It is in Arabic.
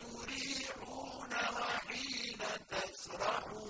تُرِيحُونَ وَحِينَ تَسْرَحُونَ